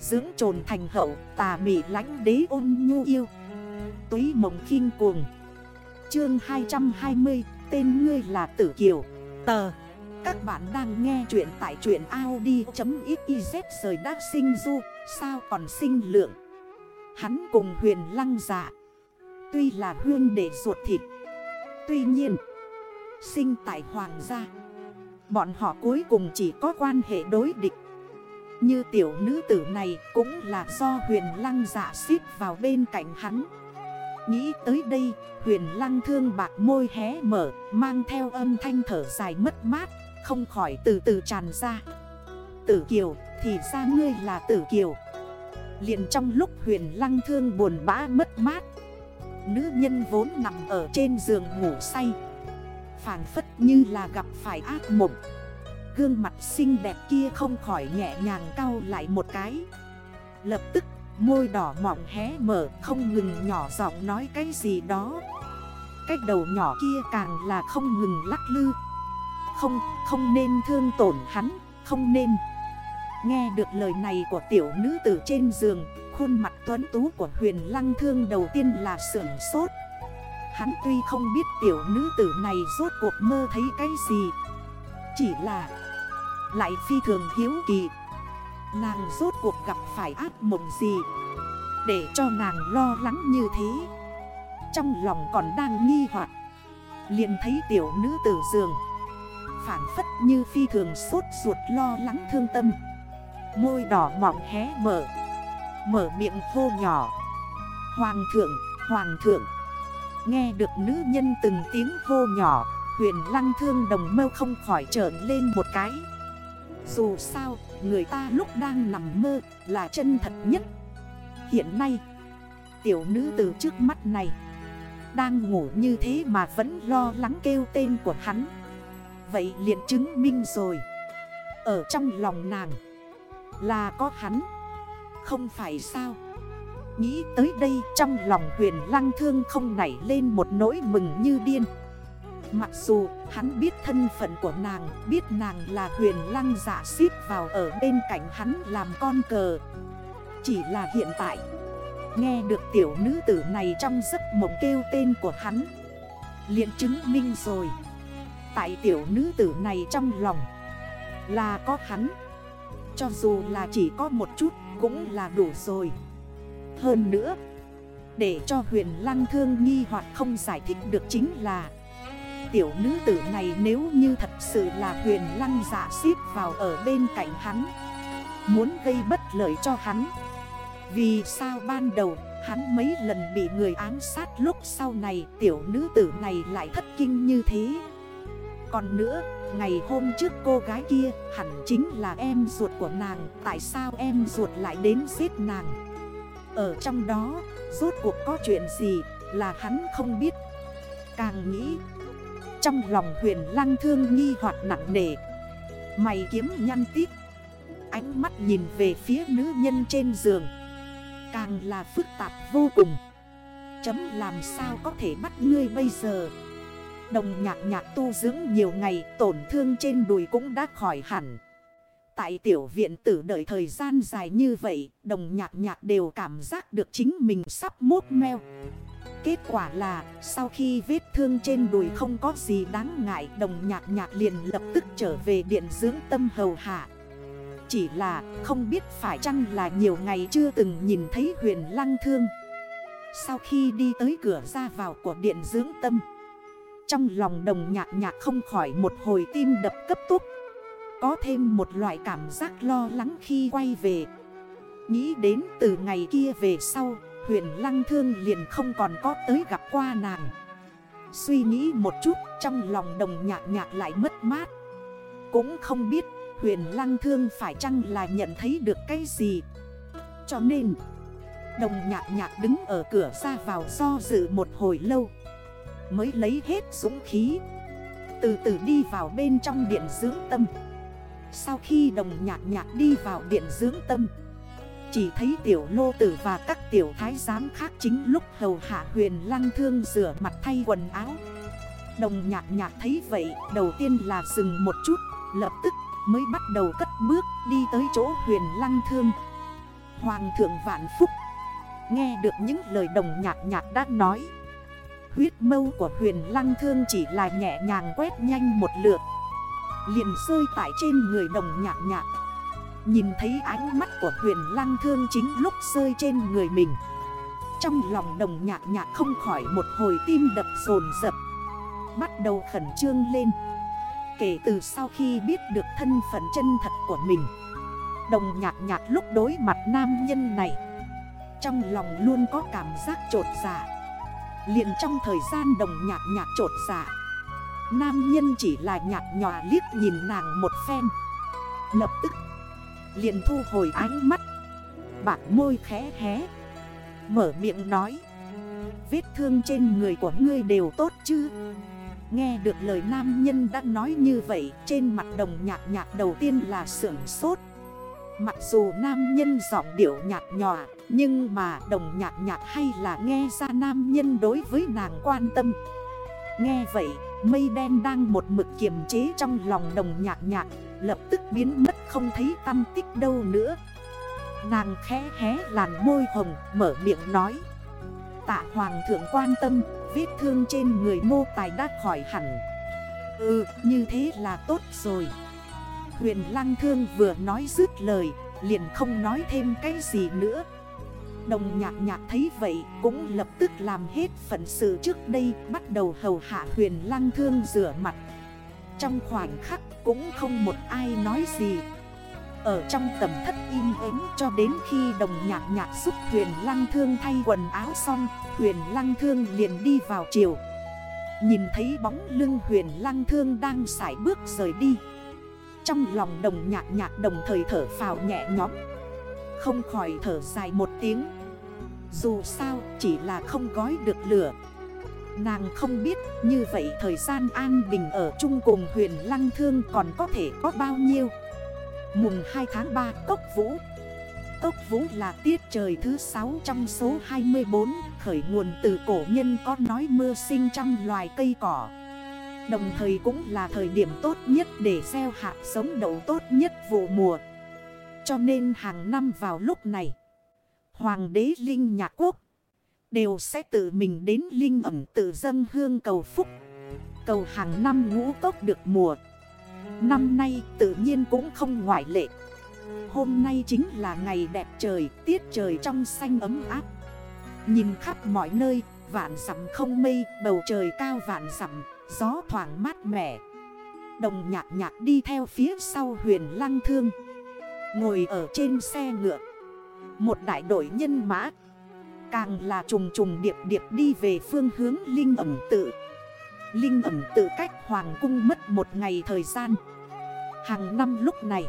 Dưỡng trồn thành hậu, tà mị lánh đế ôn nhu yêu. Túy mộng khinh cuồng. Chương 220 Tên ngươi là Tử Kiều. Tờ. Các bạn đang nghe chuyện tại truyện Audi.xyz rời đác sinh du, Sao còn sinh lượng? Hắn cùng huyền lăng dạ. Tuy là hương để ruột thịt. Tuy nhiên, Sinh tại hoàng gia. Bọn họ cuối cùng chỉ có quan hệ đối địch. Như tiểu nữ tử này cũng là do huyền lăng dạ xít vào bên cạnh hắn. Nghĩ tới đây, huyền lăng thương bạc môi hé mở, Mang theo âm thanh thở dài mất mát, Không khỏi từ từ tràn ra. Tử kiều, thì ra ngươi là tử kiều. Liền trong lúc huyền lăng thương buồn bã mất mát, Nữ nhân vốn nằm ở trên giường ngủ say. Phản phất như là gặp phải ác mộng. Gương mặt xinh đẹp kia không khỏi nhẹ nhàng cau lại một cái. Lập tức môi đỏ mỏng hé mở không ngừng nhỏ giọng nói cái gì đó. Cái đầu nhỏ kia càng là không ngừng lắc lư. Không, không nên thương tổn hắn, không nên. Nghe được lời này của tiểu nữ tử trên giường Khuôn mặt tuấn tú của huyền lăng thương đầu tiên là sưởng sốt. Hắn tuy không biết tiểu nữ tử này rốt cuộc mơ thấy cái gì Chỉ là lại phi thường hiếu kỳ. Nàng rốt cuộc gặp phải ác mộng gì? Để cho nàng lo lắng như thế. Trong lòng còn đang nghi hoặc. Liền thấy tiểu nữ tử giường. Phản phất như phi thường sốt ruột lo lắng thương tâm. Môi đỏ mỏng hé mở. Mở miệng hô nhỏ. Hoàng thượng, hoàng thượng. Nghe được nữ nhân từng tiếng hô nhỏ Huyền lăng thương đồng mâu không khỏi trởn lên một cái. Dù sao, người ta lúc đang nằm mơ là chân thật nhất. Hiện nay, tiểu nữ từ trước mắt này Đang ngủ như thế mà vẫn lo lắng kêu tên của hắn. Vậy liền chứng minh rồi. Ở trong lòng nàng Là có hắn. Không phải sao? Nghĩ tới đây trong lòng huyền lăng thương không nảy lên một nỗi mừng như điên. Mặc dù hắn biết thân phận của nàng, Biết nàng là huyền lăng giả xếp vào ở bên cạnh hắn làm con cờ. Chỉ là hiện tại, Nghe được tiểu nữ tử này trong giấc mộng kêu tên của hắn, liền chứng minh rồi. Tại tiểu nữ tử này trong lòng Là có hắn. Cho dù là chỉ có một chút cũng là đủ rồi. Hơn nữa, Để cho huyền lăng thương nghi hoặc không giải thích được chính là Tiểu nữ tử này nếu như thật sự là huyền lăng giả xếp vào ở bên cạnh hắn Muốn gây bất lợi cho hắn. Vì sao ban đầu hắn mấy lần bị người ám sát lúc sau này Tiểu nữ tử này lại thất kinh như thế? Còn nữa, ngày hôm trước cô gái kia hẳn chính là em ruột của nàng Tại sao em ruột lại đến giết nàng? Ở trong đó, rốt cuộc có chuyện gì là hắn không biết? Càng nghĩ, trong lòng huyền lăng thương nghi hoặc nặng nề. Mày kiếm nhăn tít. Ánh mắt nhìn về phía nữ nhân trên giường. Càng là phức tạp vô cùng. Chấm làm sao có thể bắt ngươi bây giờ? Đồng nhạc nhạc tu dưỡng nhiều ngày, tổn thương trên đùi cũng đã khỏi hẳn. Tại tiểu viện tử đợi thời gian dài như vậy, Đồng nhạc nhạc đều cảm giác được chính mình sắp mốt meo. Kết quả là, sau khi vết thương trên đùi không có gì đáng ngại, Đồng nhạc nhạc liền lập tức trở về điện dưỡng tâm hầu hạ. Chỉ là, không biết phải chăng là nhiều ngày chưa từng nhìn thấy huyền lăng thương. Sau khi đi tới cửa ra vào của điện dưỡng tâm, Trong lòng đồng nhạc nhạc không khỏi một hồi tim đập cấp túc Có thêm một loại cảm giác lo lắng khi quay về. Nghĩ đến từ ngày kia về sau Huyền lăng thương liền không còn có tới gặp qua nàng. Suy nghĩ một chút, trong lòng đồng nhạc nhạc lại mất mát. Cũng không biết, huyền lăng thương phải chăng là nhận thấy được cái gì? Cho nên, Đồng nhạc nhạc đứng ở cửa ra vào do dự một hồi lâu. Mới lấy hết dũng khí. Từ từ đi vào bên trong điện dưỡng tâm. Sau khi đồng nhạc nhạc đi vào điện dưỡng tâm chỉ thấy tiểu lô tử và các tiểu thái giám khác chính lúc hầu hạ huyền lăng thương rửa mặt thay quần áo. Đồng nhạc nhạc thấy vậy, đầu tiên là dừng một chút, Lập tức mới bắt đầu cất bước đi tới chỗ huyền lăng thương. Hoàng thượng vạn phúc, Nghe được những lời đồng nhạc nhạc đã nói. Huyết mâu của huyền lăng thương chỉ là nhẹ nhàng quét nhanh một lượt, Liền rơi tại trên người đồng nhạc nhạc. Nhìn thấy ánh mắt của huyền lăng thương chính lúc rơi trên người mình. Trong lòng đồng nhạc nhạc không khỏi một hồi tim đập dồn dập Bắt đầu khẩn trương lên. Kể từ sau khi biết được thân phận chân thật của mình. Đồng nhạc nhạc lúc đối mặt nam nhân này. Trong lòng luôn có cảm giác trột dạ. Liền trong thời gian đồng nhạc nhạc trột dạ Nam nhân chỉ là nhạc nhòa liếc nhìn nàng một phen. Lập tức liền thu hồi ánh mắt. Bạc môi khẽ hé, Mở miệng nói, Vết thương trên người của ngươi đều tốt chứ? Nghe được lời nam nhân đã nói như vậy, Trên mặt đồng nhạc nhạc đầu tiên là sưởng sốt. Mặc dù nam nhân giọng điệu nhạt nhòa, Nhưng mà đồng nhạc nhạc hay là nghe ra nam nhân đối với nàng quan tâm. Nghe vậy, mây đen đang một mực kiềm chế trong lòng đồng nhạc nhạc, Lập tức biến mất không thấy tâm tích đâu nữa. Nàng khẽ hé làn môi hồng, mở miệng nói. Tạ hoàng thượng quan tâm, Vết thương trên người mô tài đã khỏi hẳn. Ừ như thế là tốt rồi. Huyền lăng thương vừa nói dứt lời, Liền không nói thêm cái gì nữa. Đồng nhạc nhạc thấy vậy Cũng lập tức làm hết phận sự trước đây, Bắt đầu hầu hạ huyền lăng thương rửa mặt. Trong khoảnh khắc cũng không một ai nói gì. Ở trong tầm thất im ếm cho đến khi đồng nhạc nhạc giúp huyền lăng thương thay quần áo xong, Huyền lăng thương liền đi vào chiều Nhìn thấy bóng lưng huyền lăng thương đang sải bước rời đi. Trong lòng đồng nhạc nhạc đồng thời thở phào nhẹ nhõm. Không khỏi thở dài một tiếng. Dù sao, chỉ là không gói được lửa. Nàng không biết, như vậy thời gian an bình ở chung cùng huyền lăng thương còn có thể có bao nhiêu. Mùng 2 tháng 3 Cốc Vũ Cốc Vũ là tiết trời thứ 6 trong số 24 Khởi nguồn từ cổ nhân có nói mưa sinh trăm loài cây cỏ Đồng thời cũng là thời điểm tốt nhất để gieo hạt sống đậu tốt nhất vụ mùa. Cho nên hàng năm vào lúc này, Hoàng đế Linh Nhạc Quốc đều sẽ tự mình đến Linh ẩm tự dâng hương cầu phúc. Cầu hàng năm ngũ cốc được mùa. Năm nay tự nhiên cũng không ngoại lệ. Hôm nay chính là ngày đẹp trời, tiết trời trong xanh ấm áp. Nhìn khắp mọi nơi, vạn dặm không mây, bầu trời cao vạn dặm, Gió thoảng mát mẻ. Đồng nhạc nhạc đi theo phía sau huyền lăng thương. Ngồi ở trên xe ngựa. Một đại đội nhân mã. Càng là trùng trùng điệp điệp đi về phương hướng Linh ẩm tự. Linh ẩm tự cách Hoàng cung mất một ngày thời gian. Hàng năm lúc này,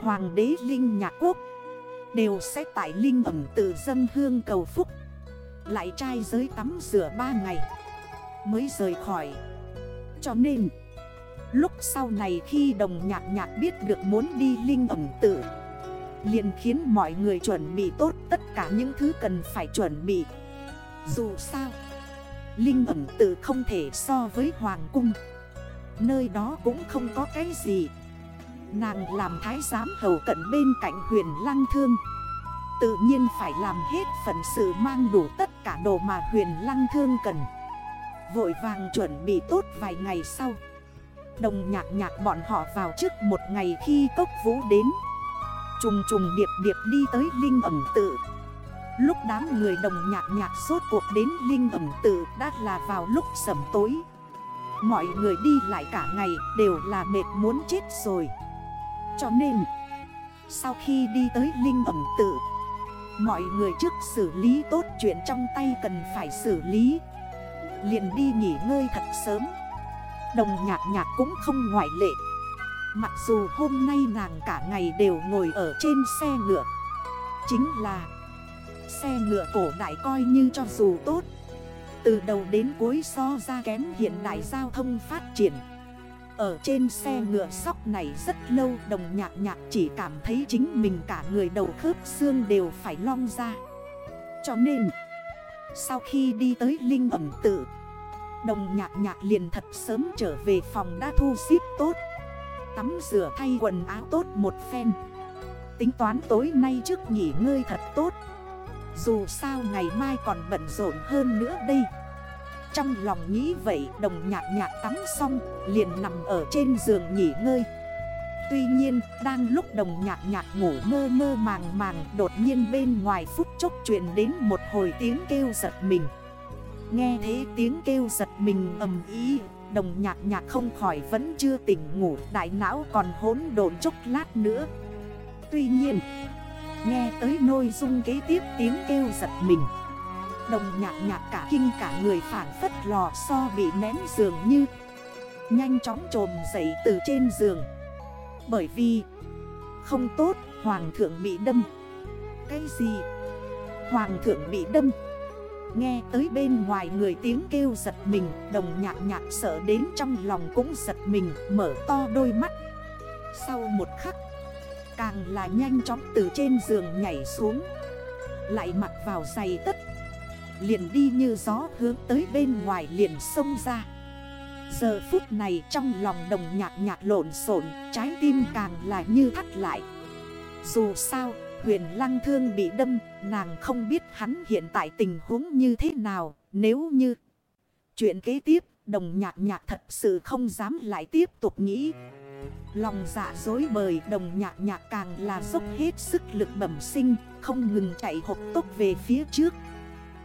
Hoàng đế Linh Nhạc Quốc Đều sẽ tại Linh ẩm tự dân hương cầu phúc, Lại trai giới tắm rửa ba ngày mới rời khỏi. Cho nên, Lúc sau này khi đồng nhạc nhạc biết được muốn đi linh ẩm tự, liền khiến mọi người chuẩn bị tốt tất cả những thứ cần phải chuẩn bị. Dù sao Linh ẩm tự không thể so với hoàng cung. Nơi đó cũng không có cái gì. Nàng làm thái giám hầu cận bên cạnh huyền lăng thương. Tự nhiên phải làm hết phần sự mang đủ tất cả đồ mà huyền lăng thương cần. Vội vàng chuẩn bị tốt vài ngày sau. Đồng nhạc nhạc bọn họ vào trước một ngày khi cốc vũ đến. Trùng trùng điệp điệp đi tới Linh ẩm tự. Lúc đám người đồng nhạc nhạc suốt cuộc đến Linh ẩm tự đã là vào lúc sẩm tối. Mọi người đi lại cả ngày đều là mệt muốn chết rồi. Cho nên, Sau khi đi tới Linh ẩm tự Mọi người trước xử lý tốt chuyện trong tay cần phải xử lý. Liền đi nghỉ ngơi thật sớm. Đồng nhạc nhạc cũng không ngoại lệ. Mặc dù hôm nay nàng cả ngày đều ngồi ở trên xe ngựa, Chính là Xe ngựa cổ đại coi như cho dù tốt. Từ đầu đến cuối so ra kém hiện đại giao thông phát triển. Ở trên xe ngựa sóc này rất lâu Đồng nhạc nhạc chỉ cảm thấy chính mình cả người đầu khớp xương đều phải long ra. Cho nên, sau khi đi tới Linh ẩm tự, Đồng nhạc nhạc liền thật sớm trở về phòng đã thu xếp tốt. Tắm rửa thay quần áo tốt một phen. Tính toán tối nay trước nghỉ ngơi thật tốt. Dù sao ngày mai còn bận rộn hơn nữa đây. Trong lòng nghĩ vậy, đồng nhạc nhạc tắm xong, liền nằm ở trên giường nghỉ ngơi. Tuy nhiên, đang lúc đồng nhạc nhạc ngủ mơ mơ màng màng, Đột nhiên bên ngoài phút chốc truyền đến một hồi tiếng kêu giật mình. Nghe thế tiếng kêu giật mình ầm ý Đồng nhạc nhạc không khỏi vẫn chưa tỉnh ngủ, Đại não còn hốn đồn chốc lát nữa. Tuy nhiên Nghe tới nội dung kế tiếp tiếng kêu giật mình. Đồng nhạc nhạc cả kinh cả người phản phất lò so bị nén giường như. Nhanh chóng trồm dậy từ trên giường. Bởi vì, Không tốt, Hoàng thượng bị đâm. Cái gì? Hoàng thượng bị đâm. Nghe tới bên ngoài người tiếng kêu giật mình, Đồng nhạc nhạc sợ đến trong lòng cũng giật mình, Mở to đôi mắt. Sau một khắc Càng là nhanh chóng từ trên giường nhảy xuống. Lại mặc vào giày tất, Liền đi như gió hướng tới bên ngoài liền sông ra. Giờ phút này trong lòng đồng nhạc nhạc lộn xộn, Trái tim càng là như thắt lại. Dù sao, huyền lăng thương bị đâm, Nàng không biết hắn hiện tại tình huống như thế nào, Nếu như Chuyện kế tiếp đồng nhạc nhạc thật sự không dám lại tiếp tục nghĩ. Lòng dạ dối bời, đồng nhạc nhạc càng là dốc hết sức lực bẩm sinh, Không ngừng chạy hộp tốc về phía trước.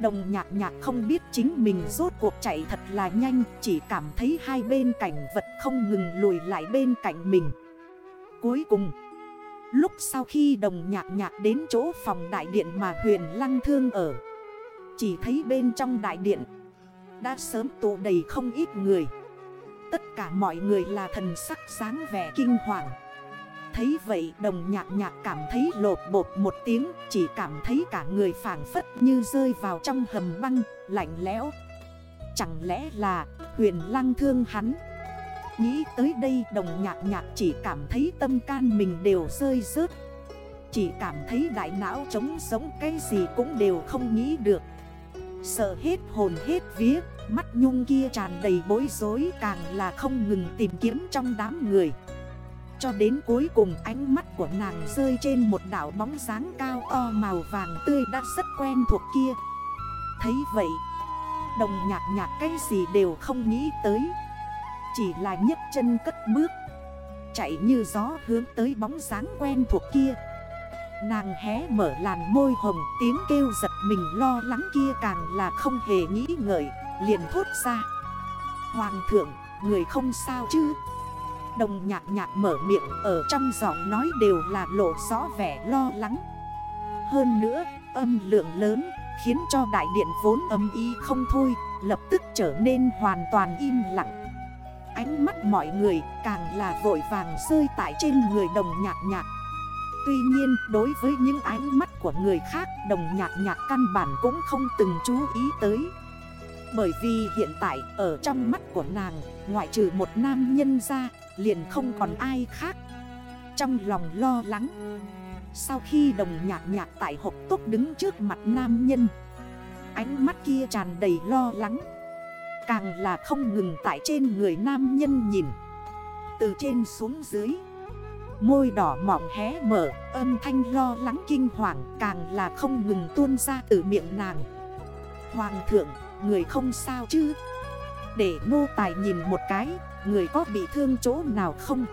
Đồng nhạc nhạc không biết chính mình rốt cuộc chạy thật là nhanh, Chỉ cảm thấy hai bên cảnh vật không ngừng lùi lại bên cạnh mình. Cuối cùng, Lúc sau khi đồng nhạc nhạc đến chỗ phòng đại điện mà huyền lăng thương ở, Chỉ thấy bên trong đại điện đã sớm tụ đầy không ít người. Tất cả mọi người là thần sắc sáng vẻ kinh hoàng. Thấy vậy, đồng nhạc nhạc cảm thấy lột bột một tiếng, Chỉ cảm thấy cả người phản phất như rơi vào trong hầm băng, lạnh lẽo. Chẳng lẽ là huyền lăng thương hắn? Nghĩ tới đây, đồng nhạc nhạc chỉ cảm thấy tâm can mình đều rơi rớt. Chỉ cảm thấy đại não trống sống cái gì cũng đều không nghĩ được. Sợ hết hồn hết vía, Mắt nhung kia tràn đầy bối rối, càng là không ngừng tìm kiếm trong đám người. Cho đến cuối cùng ánh mắt của nàng rơi trên một đảo bóng dáng cao to màu vàng tươi đã rất quen thuộc kia. Thấy vậy, Đồng nhạc nhạc cái gì đều không nghĩ tới. Chỉ là nhấc chân cất bước, Chạy như gió hướng tới bóng dáng quen thuộc kia. Nàng hé mở làn môi hồng tiếng kêu giật mình lo lắng kia càng là không hề nghĩ ngợi liền thốt ra. Hoàng thượng, người không sao chứ? Đồng nhạc nhạc mở miệng ở trong giọng nói đều là lộ rõ vẻ lo lắng. Hơn nữa, âm lượng lớn khiến cho đại điện vốn âm y không thôi Lập tức trở nên hoàn toàn im lặng. Ánh mắt mọi người càng là vội vàng rơi tại trên người đồng nhạc nhạc. Tuy nhiên, đối với những ánh mắt của người khác, Đồng nhạc nhạc căn bản cũng không từng chú ý tới. Bởi vì hiện tại, ở trong mắt của nàng, Ngoại trừ một nam nhân ra, Liền không còn ai khác. Trong lòng lo lắng, Sau khi đồng nhạc nhạc tại hộp tốt đứng trước mặt nam nhân, Ánh mắt kia tràn đầy lo lắng. Càng là không ngừng tại trên người nam nhân nhìn, Từ trên xuống dưới. Môi đỏ mỏng hé mở, Âm thanh lo lắng kinh hoàng Càng là không ngừng tuôn ra từ miệng nàng. Hoàng thượng, Người không sao chứ? Để nô tài nhìn một cái, Người có bị thương chỗ nào không?